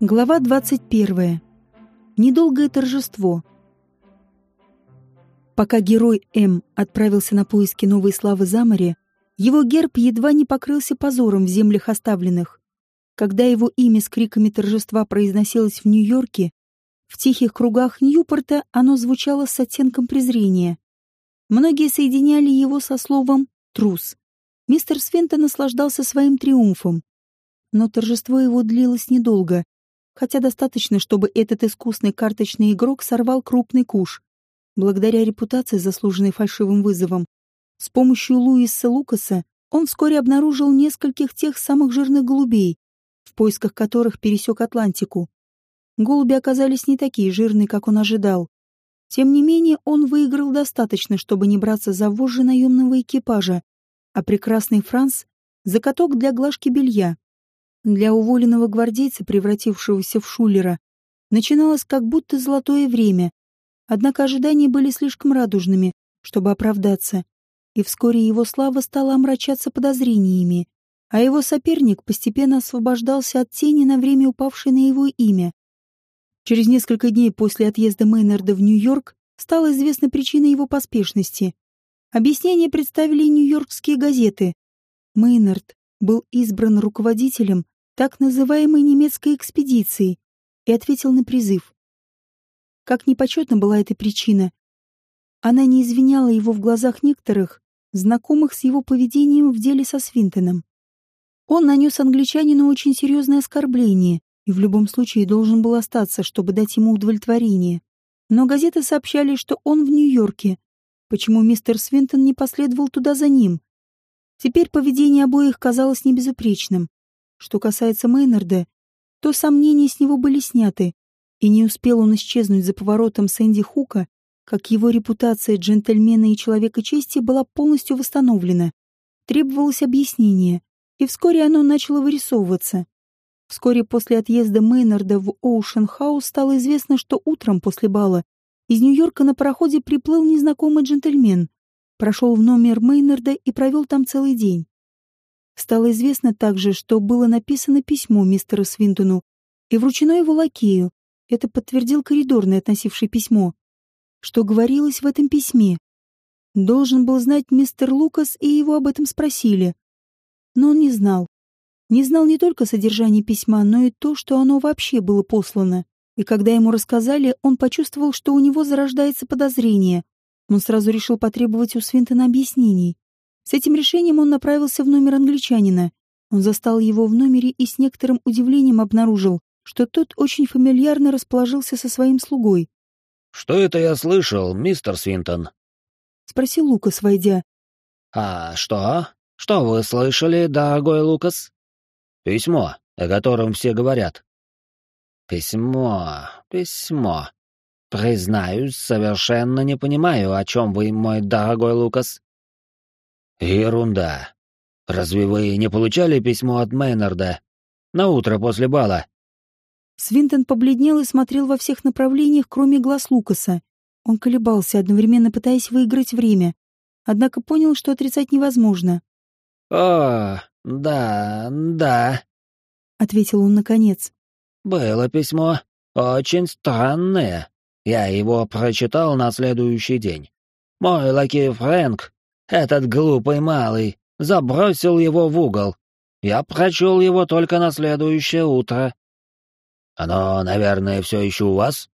Глава 21. Недолгое торжество. Пока герой М отправился на поиски новой славы за море, его герб едва не покрылся позором в землях оставленных. Когда его имя с криками торжества произносилось в Нью-Йорке, в тихих кругах Ньюпорта оно звучало с оттенком презрения. Многие соединяли его со словом «трус». Мистер Свинтон наслаждался своим триумфом. Но торжество его длилось недолго, хотя достаточно, чтобы этот искусный карточный игрок сорвал крупный куш. Благодаря репутации, заслуженной фальшивым вызовом, с помощью Луиса Лукаса он вскоре обнаружил нескольких тех самых жирных голубей, в поисках которых пересек Атлантику. Голуби оказались не такие жирные, как он ожидал. Тем не менее, он выиграл достаточно, чтобы не браться за вожжи наемного экипажа, а прекрасный Франц — за каток для глажки белья. Для уволенного гвардейца, превратившегося в шулера, начиналось как будто золотое время. Однако ожидания были слишком радужными, чтобы оправдаться, и вскоре его слава стала омрачаться подозрениями, а его соперник постепенно освобождался от тени на время упавшей на его имя. Через несколько дней после отъезда Мейнарда в Нью-Йорк стала известна причина его поспешности. Объяснение представили нью-йоркские газеты. Мейнард был избран руководителем так называемой немецкой экспедиции и ответил на призыв. Как непочетна была эта причина, она не извиняла его в глазах некоторых, знакомых с его поведением в деле со Свинтоном. Он нанес англичанину очень серьезное оскорбление и в любом случае должен был остаться, чтобы дать ему удовлетворение. Но газеты сообщали, что он в Нью-Йорке. Почему мистер Свинтон не последовал туда за ним? Теперь поведение обоих казалось небезупречным. Что касается Мейнарда, то сомнения с него были сняты, и не успел он исчезнуть за поворотом Сэнди Хука, как его репутация джентльмена и человека чести была полностью восстановлена. Требовалось объяснение, и вскоре оно начало вырисовываться. Вскоре после отъезда Мейнарда в Оушен-хаус стало известно, что утром после бала из Нью-Йорка на пароходе приплыл незнакомый джентльмен, прошел в номер Мейнарда и провел там целый день. Стало известно также, что было написано письмо мистеру Свинтону и вручено его лакею. Это подтвердил коридорный, относивший письмо. Что говорилось в этом письме? Должен был знать мистер Лукас, и его об этом спросили. Но он не знал. Не знал не только содержание письма, но и то, что оно вообще было послано. И когда ему рассказали, он почувствовал, что у него зарождается подозрение. Он сразу решил потребовать у Свинтона объяснений. С этим решением он направился в номер англичанина. Он застал его в номере и с некоторым удивлением обнаружил, что тот очень фамильярно расположился со своим слугой. «Что это я слышал, мистер Свинтон?» — спросил Лукас, войдя. «А что? Что вы слышали, дорогой Лукас?» «Письмо, о котором все говорят». «Письмо, письмо. Признаюсь, совершенно не понимаю, о чем вы, мой дорогой Лукас. «Ерунда. Разве вы не получали письмо от Мейнарда? На утро после бала?» Свинтон побледнел и смотрел во всех направлениях, кроме глаз Лукаса. Он колебался, одновременно пытаясь выиграть время. Однако понял, что отрицать невозможно. «О, да, да», — ответил он наконец. «Было письмо. Очень странное. Я его прочитал на следующий день. Мой лакей Фрэнк этот глупый малый забросил его в угол. Я прочел его только на следующее утро. Оно, наверное, все еще у вас?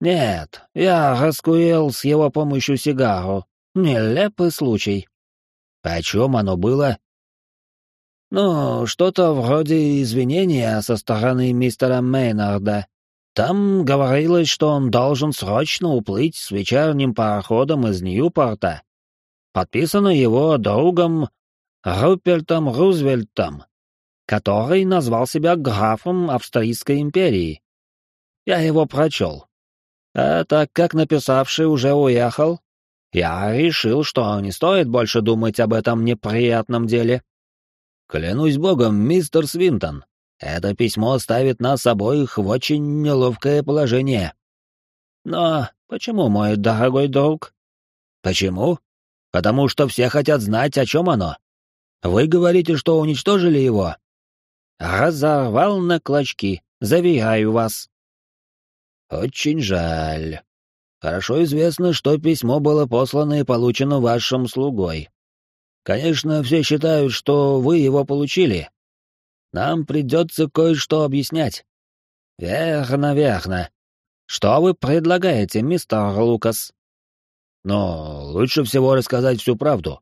Нет, я раскурил с его помощью сигару. Нелепый случай. О чем оно было? Ну, что-то вроде извинения со стороны мистера Мейнарда. Там говорилось, что он должен срочно уплыть с вечерним пароходом из Ньюпорта подписано его другом Рупертом Рузвельтом, который назвал себя графом Австрийской империи. Я его прочел. А так как написавший уже уехал, я решил, что не стоит больше думать об этом неприятном деле. Клянусь богом, мистер Свинтон, это письмо ставит нас обоих в очень неловкое положение. Но почему, мой дорогой друг? Почему? Потому что все хотят знать, о чем оно. Вы говорите, что уничтожили его? Разорвал на клочки, заверяю вас». «Очень жаль. Хорошо известно, что письмо было послано и получено вашим слугой. Конечно, все считают, что вы его получили. Нам придется кое-что объяснять». «Верно, верно. Что вы предлагаете, мистер Лукас?» «Но лучше всего рассказать всю правду.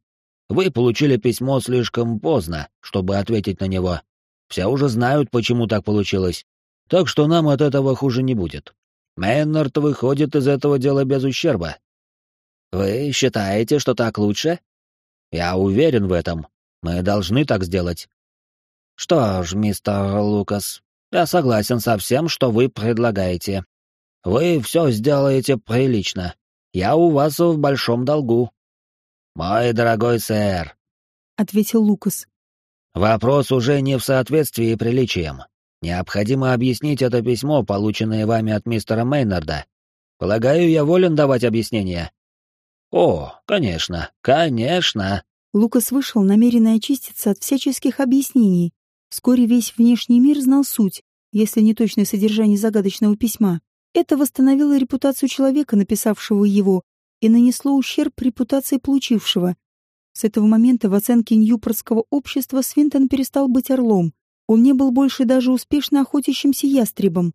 Вы получили письмо слишком поздно, чтобы ответить на него. Все уже знают, почему так получилось. Так что нам от этого хуже не будет. Мейнард выходит из этого дела без ущерба. Вы считаете, что так лучше? Я уверен в этом. Мы должны так сделать. Что ж, мистер Лукас, я согласен со всем, что вы предлагаете. Вы все сделаете прилично. Я у вас в большом долгу. «Мой дорогой сэр», — ответил Лукас. «Вопрос уже не в соответствии приличиям. Необходимо объяснить это письмо, полученное вами от мистера Мейнарда. Полагаю, я волен давать объяснение?» «О, конечно, конечно!» Лукас вышел, намеренно очиститься от всяческих объяснений. Вскоре весь внешний мир знал суть, если не точное содержание загадочного письма. Это восстановило репутацию человека, написавшего его, и нанесло ущерб репутации получившего. С этого момента в оценке Ньюпортского общества Свинтон перестал быть орлом. Он не был больше даже успешно охотящимся ястребом.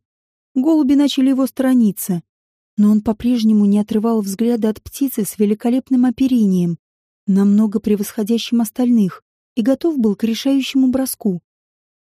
Голуби начали его сторониться. Но он по-прежнему не отрывал взгляда от птицы с великолепным оперением, намного превосходящим остальных, и готов был к решающему броску.